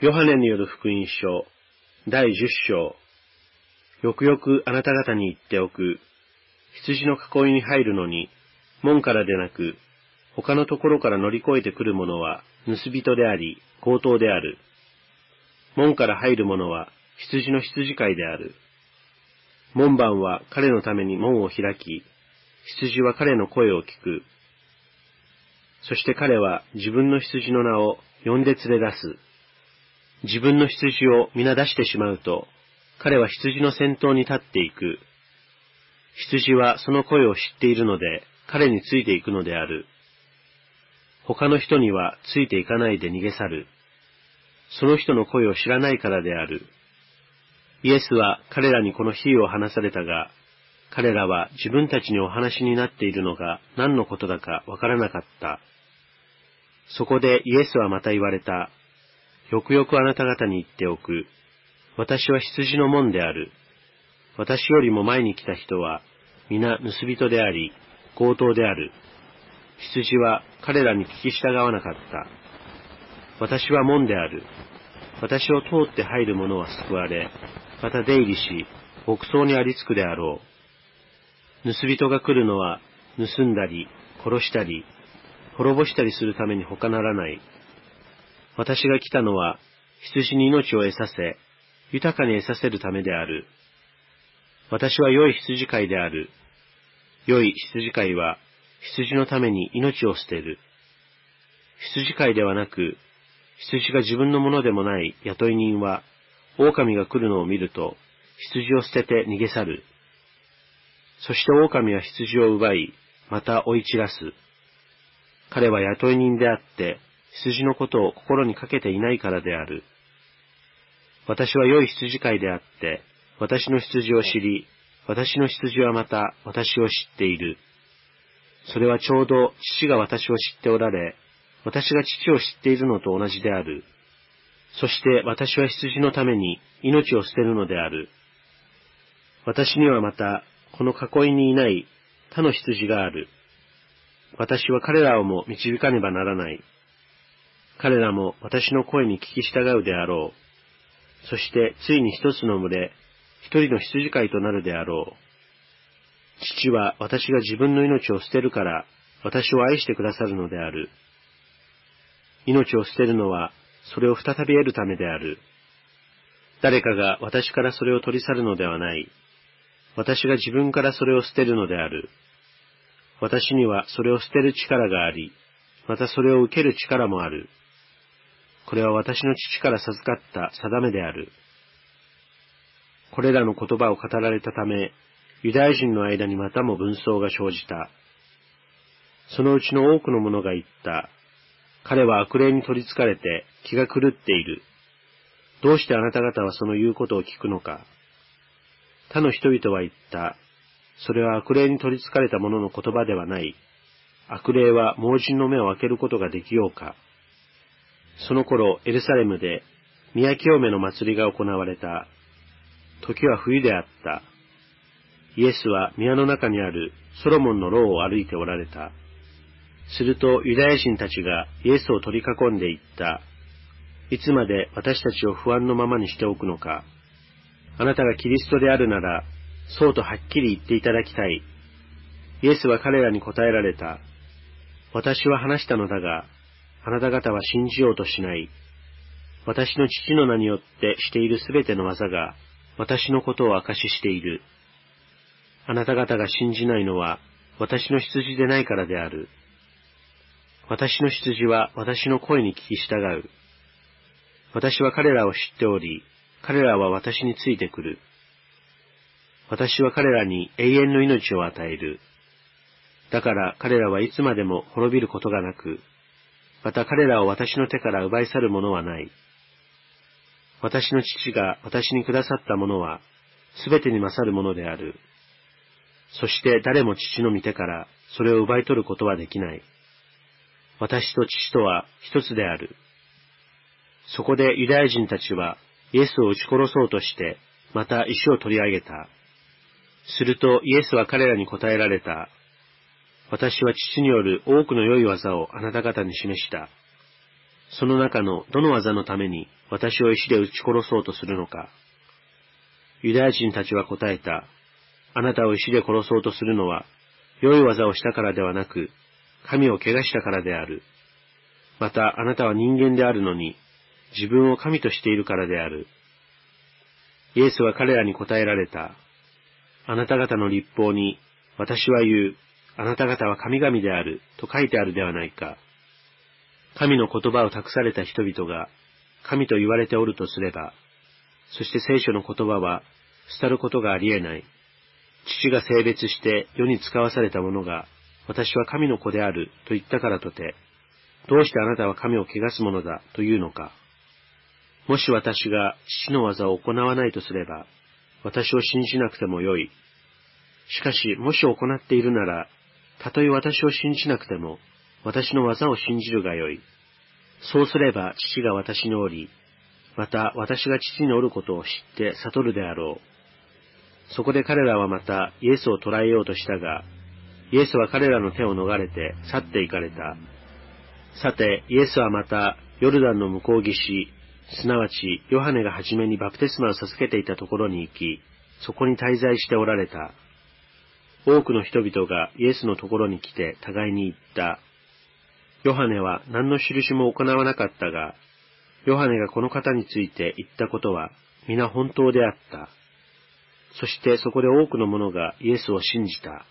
ヨハネによる福音書、第十章。よくよくあなた方に言っておく。羊の囲いに入るのに、門からでなく、他のところから乗り越えてくる者は、盗人であり、強盗である。門から入る者は、羊の羊飼いである。門番は彼のために門を開き、羊は彼の声を聞く。そして彼は自分の羊の名を呼んで連れ出す。自分の羊を皆出してしまうと、彼は羊の先頭に立っていく。羊はその声を知っているので、彼についていくのである。他の人にはついていかないで逃げ去る。その人の声を知らないからである。イエスは彼らにこの比喩を話されたが、彼らは自分たちにお話になっているのが何のことだかわからなかった。そこでイエスはまた言われた。よくよくあなた方に言っておく。私は羊の門である。私よりも前に来た人は、皆盗人であり、強盗である。羊は彼らに聞き従わなかった。私は門である。私を通って入る者は救われ、また出入りし、牧草にありつくであろう。盗人が来るのは、盗んだり、殺したり、滅ぼしたりするために他ならない。私が来たのは、羊に命を得させ、豊かに得させるためである。私は良い羊飼いである。良い羊飼いは、羊のために命を捨てる。羊飼いではなく、羊が自分のものでもない雇い人は、狼が来るのを見ると、羊を捨てて逃げ去る。そして狼は羊を奪い、また追い散らす。彼は雇い人であって、羊のことを心にかけていないからである。私は良い羊飼いであって、私の羊を知り、私の羊はまた私を知っている。それはちょうど父が私を知っておられ、私が父を知っているのと同じである。そして私は羊のために命を捨てるのである。私にはまた、この囲いにいない他の羊がある。私は彼らをも導かねばならない。彼らも私の声に聞き従うであろう。そしてついに一つの群れ、一人の羊飼いとなるであろう。父は私が自分の命を捨てるから、私を愛してくださるのである。命を捨てるのは、それを再び得るためである。誰かが私からそれを取り去るのではない。私が自分からそれを捨てるのである。私にはそれを捨てる力があり、またそれを受ける力もある。これは私の父から授かった定めである。これらの言葉を語られたため、ユダヤ人の間にまたも紛争が生じた。そのうちの多くの者が言った。彼は悪霊に取り憑かれて気が狂っている。どうしてあなた方はその言うことを聞くのか。他の人々は言った。それは悪霊に取り憑かれた者の言葉ではない。悪霊は盲人の目を開けることができようか。その頃、エルサレムで、宮清めの祭りが行われた。時は冬であった。イエスは宮の中にあるソロモンの牢を歩いておられた。するとユダヤ人たちがイエスを取り囲んでいった。いつまで私たちを不安のままにしておくのか。あなたがキリストであるなら、そうとはっきり言っていただきたい。イエスは彼らに答えられた。私は話したのだが、あなた方は信じようとしない。私の父の名によってしているすべての技が、私のことを証ししている。あなた方が信じないのは、私の羊でないからである。私の羊は私の声に聞き従う。私は彼らを知っており、彼らは私についてくる。私は彼らに永遠の命を与える。だから彼らはいつまでも滅びることがなく、また彼らを私の手から奪い去る者はない。私の父が私にくださったものは、すべてに勝るものである。そして誰も父の御手からそれを奪い取ることはできない。私と父とは一つである。そこでユダヤ人たちはイエスを撃ち殺そうとして、また石を取り上げた。するとイエスは彼らに答えられた。私は父による多くの良い技をあなた方に示した。その中のどの技のために私を石で撃ち殺そうとするのか。ユダヤ人たちは答えた。あなたを石で殺そうとするのは、良い技をしたからではなく、神を怪我したからである。またあなたは人間であるのに、自分を神としているからである。イエスは彼らに答えられた。あなた方の立法に、私は言う、あなた方は神々である、と書いてあるではないか。神の言葉を託された人々が、神と言われておるとすれば、そして聖書の言葉は、廃ることがありえない。父が性別して世に使わされた者が、私は神の子であると言ったからとて、どうしてあなたは神を汚す者だというのか。もし私が父の技を行わないとすれば、私を信じなくてもよい。しかし、もし行っているなら、たとえ私を信じなくても、私の技を信じるがよい。そうすれば父が私におり、また私が父におることを知って悟るであろう。そこで彼らはまたイエスを捕らえようとしたが、イエスは彼らの手を逃れて去って行かれた。さて、イエスはまたヨルダンの向こう岸、すなわちヨハネが初めにバプテスマを授けていたところに行き、そこに滞在しておられた。多くの人々がイエスのところに来て互いに言った。ヨハネは何の印も行わなかったが、ヨハネがこの方について言ったことは皆本当であった。そしてそこで多くの者がイエスを信じた。